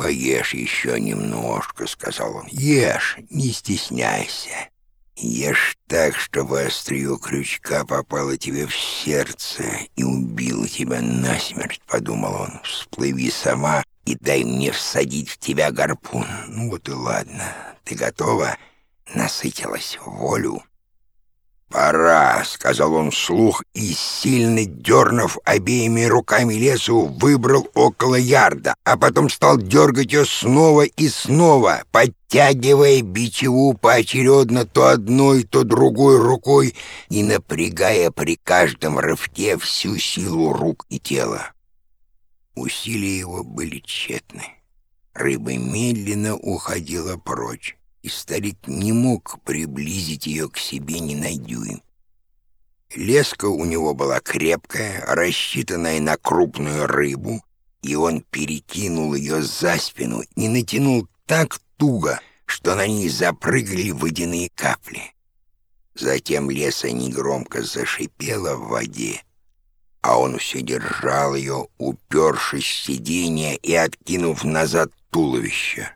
«Поешь еще немножко», — сказал он. «Ешь, не стесняйся. Ешь так, чтобы острие крючка попало тебе в сердце и убило тебя насмерть», — подумал он. «Всплыви сама и дай мне всадить в тебя гарпун. Ну вот и ладно. Ты готова?» Насытилась волю. «Пора», — сказал он вслух, и, сильно дернув обеими руками лесу, выбрал около ярда, а потом стал дергать ее снова и снова, подтягивая бичеву поочередно то одной, то другой рукой и напрягая при каждом рывке всю силу рук и тела. Усилия его были тщетны. Рыба медленно уходила прочь и старик не мог приблизить ее к себе ни на дюйм. Леска у него была крепкая, рассчитанная на крупную рыбу, и он перекинул ее за спину и натянул так туго, что на ней запрыгали водяные капли. Затем леса негромко зашипела в воде, а он все держал ее, упершись в сиденье и откинув назад туловище.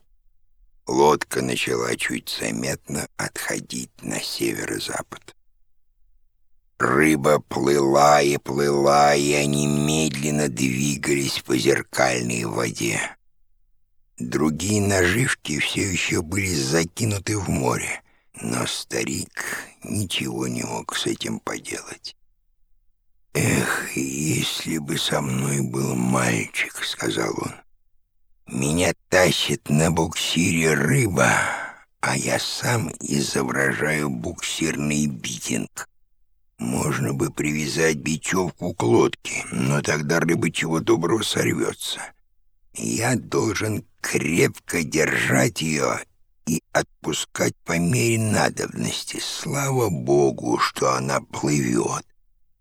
Лодка начала чуть заметно отходить на северо-запад. Рыба плыла и плыла, и они медленно двигались по зеркальной воде. Другие наживки все еще были закинуты в море, но старик ничего не мог с этим поделать. «Эх, если бы со мной был мальчик», — сказал он. Меня тащит на буксире рыба, а я сам изображаю буксирный битинг. Можно бы привязать бечевку к лодке, но тогда рыба чего доброго сорвется. Я должен крепко держать ее и отпускать по мере надобности. Слава Богу, что она плывет,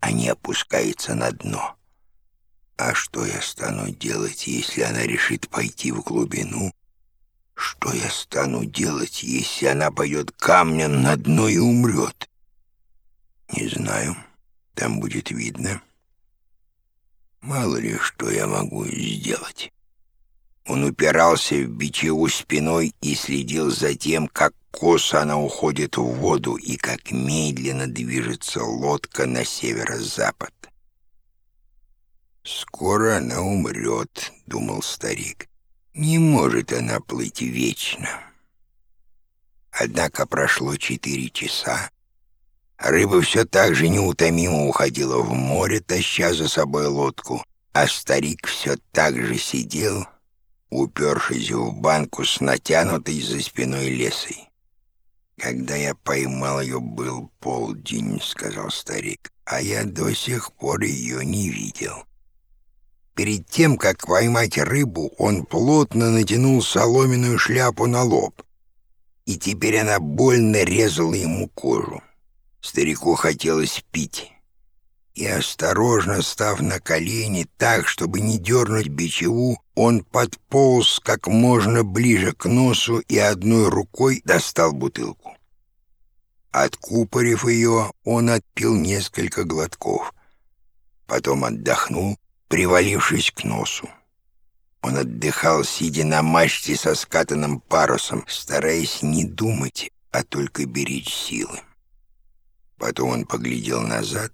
а не опускается на дно. А что я стану делать, если она решит пойти в глубину? Что я стану делать, если она пойдет камнем на дно и умрет? Не знаю, там будет видно. Мало ли, что я могу сделать. Он упирался в бичеву спиной и следил за тем, как косо она уходит в воду и как медленно движется лодка на северо-запад. «Скоро она умрет», — думал старик. «Не может она плыть вечно». Однако прошло четыре часа. Рыба все так же неутомимо уходила в море, таща за собой лодку, а старик все так же сидел, упершись в банку с натянутой за спиной лесой. «Когда я поймал ее, был полдень», — сказал старик, — «а я до сих пор ее не видел». Перед тем, как поймать рыбу, он плотно натянул соломенную шляпу на лоб, и теперь она больно резала ему кожу. Старику хотелось пить. И осторожно став на колени так, чтобы не дернуть бичеву, он подполз как можно ближе к носу и одной рукой достал бутылку. Откупорив ее, он отпил несколько глотков. Потом отдохнул привалившись к носу. Он отдыхал, сидя на мачте со скатанным парусом, стараясь не думать, а только беречь силы. Потом он поглядел назад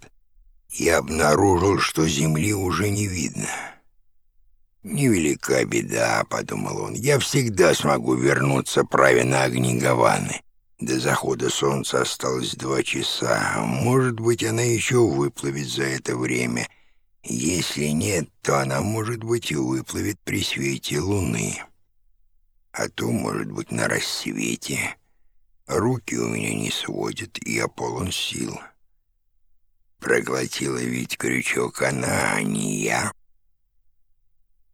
и обнаружил, что земли уже не видно. «Невелика беда», — подумал он, — «я всегда смогу вернуться праве на огни Гаваны». До захода солнца осталось два часа. Может быть, она еще выплывет за это время — если нет, то она, может быть, и выплывет при свете луны. А то, может быть, на рассвете. Руки у меня не сводят, и я полон сил. Проглотила ведь крючок она, а не я.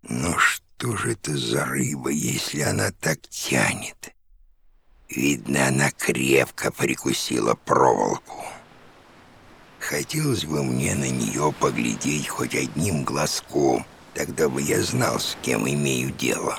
Но что же это за рыба, если она так тянет? Видно, она крепко прикусила проволоку. Хотелось бы мне на нее поглядеть хоть одним глазком, тогда бы я знал, с кем имею дело».